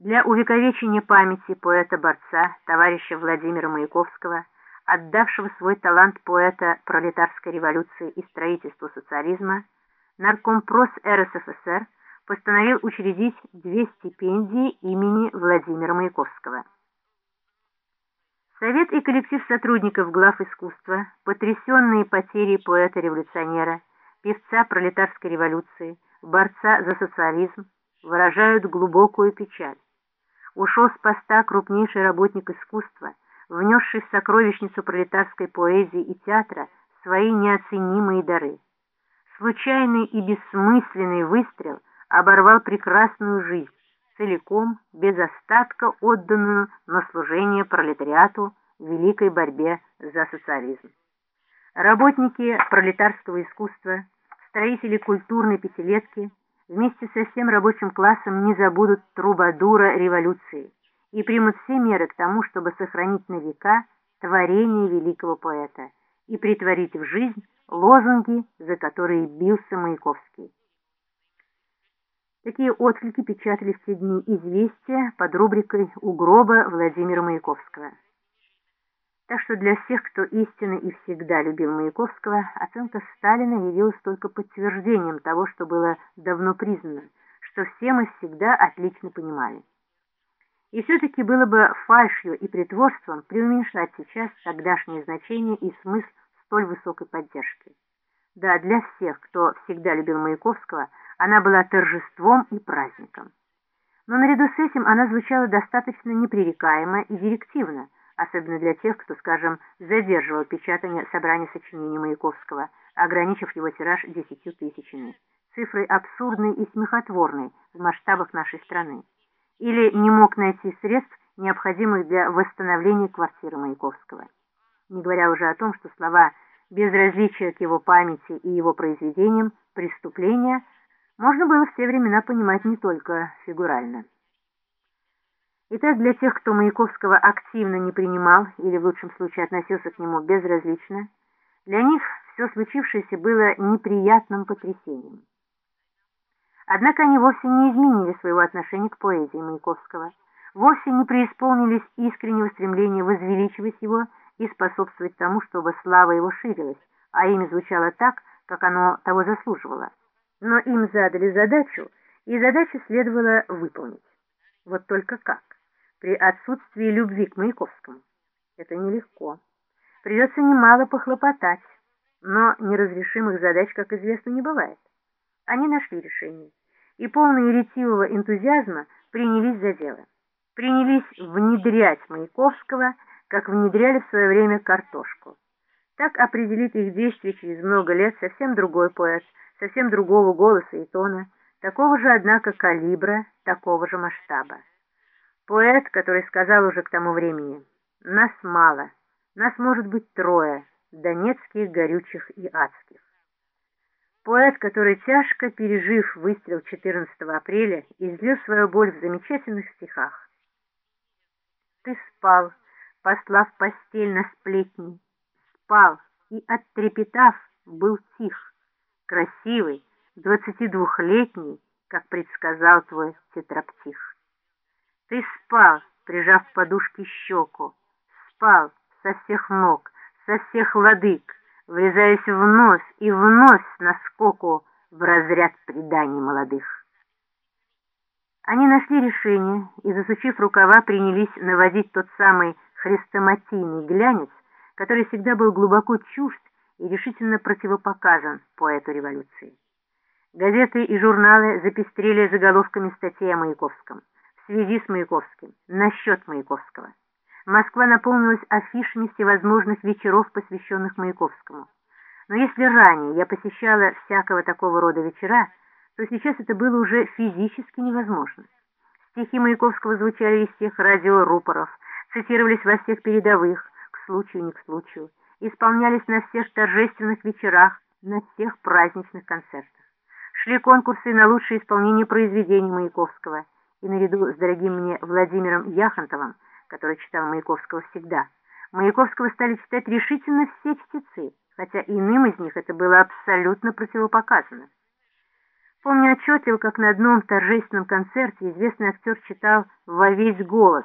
Для увековечения памяти поэта-борца, товарища Владимира Маяковского, отдавшего свой талант поэта пролетарской революции и строительству социализма, Наркомпрос РСФСР постановил учредить две стипендии имени Владимира Маяковского. Совет и коллектив сотрудников глав искусства, потрясенные потерей поэта-революционера, певца пролетарской революции, борца за социализм, выражают глубокую печаль ушел с поста крупнейший работник искусства, внесший в сокровищницу пролетарской поэзии и театра свои неоценимые дары. Случайный и бессмысленный выстрел оборвал прекрасную жизнь, целиком, без остатка отданную на служение пролетариату в великой борьбе за социализм. Работники пролетарского искусства, строители культурной пятилетки – вместе со всем рабочим классом не забудут трубадура революции и примут все меры к тому, чтобы сохранить на века творение великого поэта и притворить в жизнь лозунги, за которые бился Маяковский. Такие отклики печатали в те дни «Известия» под рубрикой «У гроба Владимира Маяковского». Так что для всех, кто истинно и всегда любил Маяковского, оценка Сталина явилась только подтверждением того, что было давно признано, что все мы всегда отлично понимали. И все-таки было бы фальшью и притворством преуменьшать сейчас тогдашнее значение и смысл столь высокой поддержки. Да, для всех, кто всегда любил Маяковского, она была торжеством и праздником. Но наряду с этим она звучала достаточно непререкаемо и директивно – особенно для тех, кто, скажем, задерживал печатание собрания сочинений Маяковского, ограничив его тираж десятью тысячами, цифрой абсурдной и смехотворной в масштабах нашей страны, или не мог найти средств, необходимых для восстановления квартиры Маяковского. Не говоря уже о том, что слова безразличия к его памяти и его произведениям преступления можно было в те времена понимать не только фигурально. Итак, для тех, кто Маяковского активно не принимал или в лучшем случае относился к нему безразлично, для них все случившееся было неприятным потрясением. Однако они вовсе не изменили своего отношения к поэзии Маяковского, вовсе не преисполнились искреннего стремления возвеличивать его и способствовать тому, чтобы слава его ширилась, а имя звучало так, как оно того заслуживало. Но им задали задачу, и задачу следовало выполнить. Вот только как? При отсутствии любви к Маяковскому. Это нелегко. Придется немало похлопотать, но неразрешимых задач, как известно, не бывает. Они нашли решение, и полные ретивого энтузиазма принялись за дело. Принялись внедрять Маяковского, как внедряли в свое время картошку. Так определит их действие через много лет совсем другой поэт, совсем другого голоса и тона, такого же, однако, калибра, такого же масштаба. Поэт, который сказал уже к тому времени, «Нас мало, нас может быть трое, донецких, горючих и адских». Поэт, который, тяжко пережив выстрел 14 апреля, излил свою боль в замечательных стихах. «Ты спал, послав постель на сплетни, спал и, оттрепетав, был тих, красивый, двадцатидвухлетний, как предсказал твой тетраптих. Ты спал, прижав подушки щеку, спал со всех ног, со всех ладык, врезаясь в нос и в нос наскоку в разряд преданий молодых. Они нашли решение и, засучив рукава, принялись наводить тот самый хрестоматийный глянец, который всегда был глубоко чужд и решительно противопоказан поэту революции. Газеты и журналы запестрели заголовками статей о Маяковском связи с Маяковским, насчет Маяковского. Москва наполнилась афишами всевозможных вечеров, посвященных Маяковскому. Но если ранее я посещала всякого такого рода вечера, то сейчас это было уже физически невозможно. Стихи Маяковского звучали из всех радиорупоров, цитировались во всех передовых, к случаю не к случаю, исполнялись на всех торжественных вечерах, на всех праздничных концертах. Шли конкурсы на лучшее исполнение произведений Маяковского – и наряду с дорогим мне Владимиром Яхонтовым, который читал Маяковского всегда, Маяковского стали читать решительно все чтецы, хотя иным из них это было абсолютно противопоказано. Помню отчетливо, как на одном торжественном концерте известный актер читал во весь голос